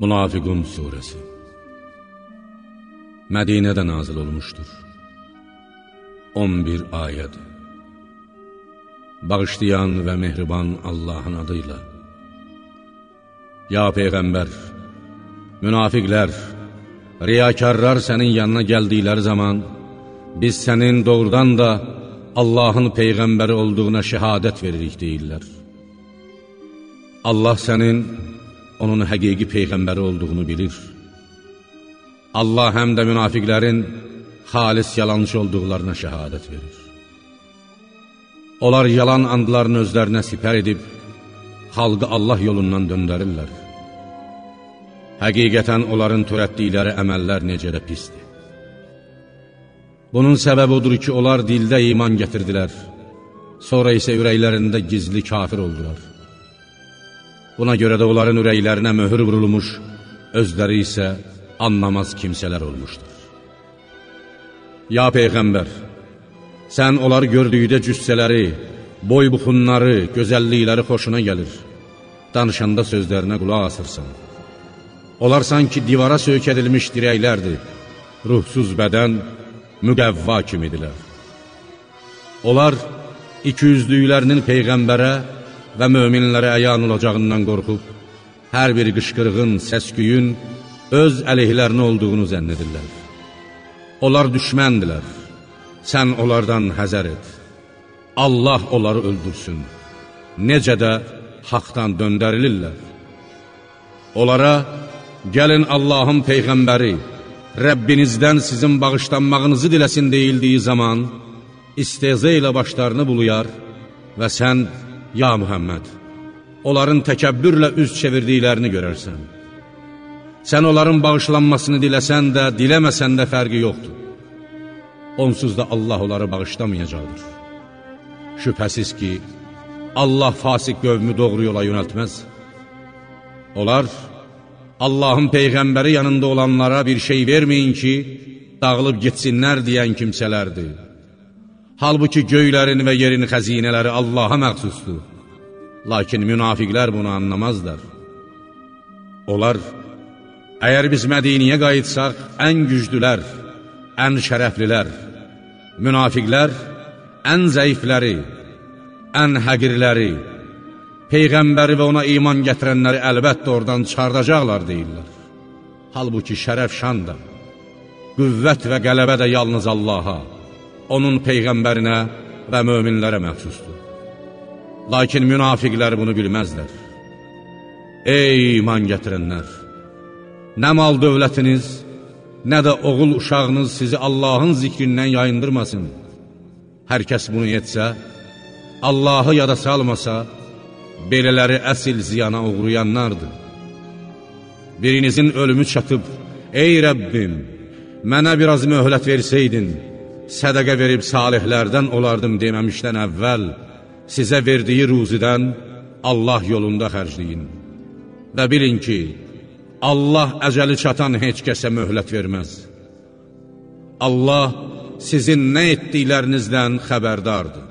Münafiqun Suresi. Mədinədə nazil olmuşdur 11 ayəd Bağışlayan və mehriban Allahın adıyla. Ya Peyğəmbər, münafiqlər, riyakarlar sənin yanına gəldikləri zaman biz sənin doğrudan da Allahın Peyğəmbəri olduğuna şəhadət veririk deyirlər. Allah sənin onun həqiqi Peyğəmbəri olduğunu bilir. Allah həm də münafiqlərin xalis yalancı olduqlarına şəhadət verir. Onlar yalan andlarını özlərinə sipər edib, xalqı Allah yolundan döndərirlər. Həqiqətən onların törətdikləri əməllər necə də pisdir. Bunun səbəbi odur ki, onlar dildə iman gətirdilər, sonra isə ürəklərində gizli kafir oldular. Buna görə də onların ürəklərinə möhür vurulmuş, özləri isə anlamaz kimsələr olmuşdur. Ya Peyğəmbər, sən onları gördükdə cüssələri, boy buxunları, gözəllikləri xoşuna gəlir. Danışanda sözlərinə qulaq asırsan. Onlar sanki divara söhk edilmiş dirəklərdir, ruhsuz bədən, müqəvva kimidirlər. Onlar ikiyüzlüklərinin Peyğəmbərə və möminlərə əyan olacağından qorxub, hər bir qışqırığın, səsküyün öz əleyhlərinə olduğunu zənn edirlər. Onlar düşməndilər, sən onlardan həzər et. Allah onları öldürsün, necə də haqdan döndərilirlər. Onlara, gəlin Allahın Peyğəmbəri, Rəbbinizdən sizin bağışlanmağınızı diləsin deyildiyi zaman, istezə ilə başlarını buluyar və sən Ya Mühəmməd, onların təkəbbürlə üz çevirdiklərini görərsən. Sən onların bağışlanmasını diləsən də, diləməsən də fərqi yoxdur. Onsuz da Allah onları bağışlamayacaqdır. Şübhəsiz ki, Allah fasik qövmü doğru yola yönəltməz. Onlar, Allahın Peyğəmbəri yanında olanlara bir şey verməyin ki, dağılıb getsinlər deyən kimsələrdir. Halbuki göylərin və yerin xəzinələri Allaha məxsusdur. Lakin münafiqlər bunu anlamazlar. Onlar, əgər biz Mədiniyə qayıtsaq, ən güclülər, ən şərəflilər, münafiqlər ən zəifləri, ən həqirləri, Peyğəmbəri və ona iman gətirənləri əlbəttə oradan çıxardacaqlar deyirlər. Halbuki şərəf şan da, qüvvət və qələbə də yalnız Allaha, onun Peyğəmbərinə və möminlərə məxsusdur. Lakin münafiqlər bunu bilməzlər. Ey iman gətirənlər! Nə mal dövlətiniz, nə də oğul uşağınız sizi Allahın zikrindən yayındırmasın. Hər kəs bunu etsə, Allahı yada salmasa, belələri əsil ziyana uğrayanlardır. Birinizin ölümü çatıb, ey Rəbbim, mənə biraz möhlət versəydin, sədəqə verib salihlərdən olardım deməmişdən əvvəl, sizə verdiyi ruzidən Allah yolunda xərcləyin. Və bilin ki, Allah əcəli çatan heç kəsə möhlət verməz. Allah sizin nə etdiklərinizdən xəbərdardır.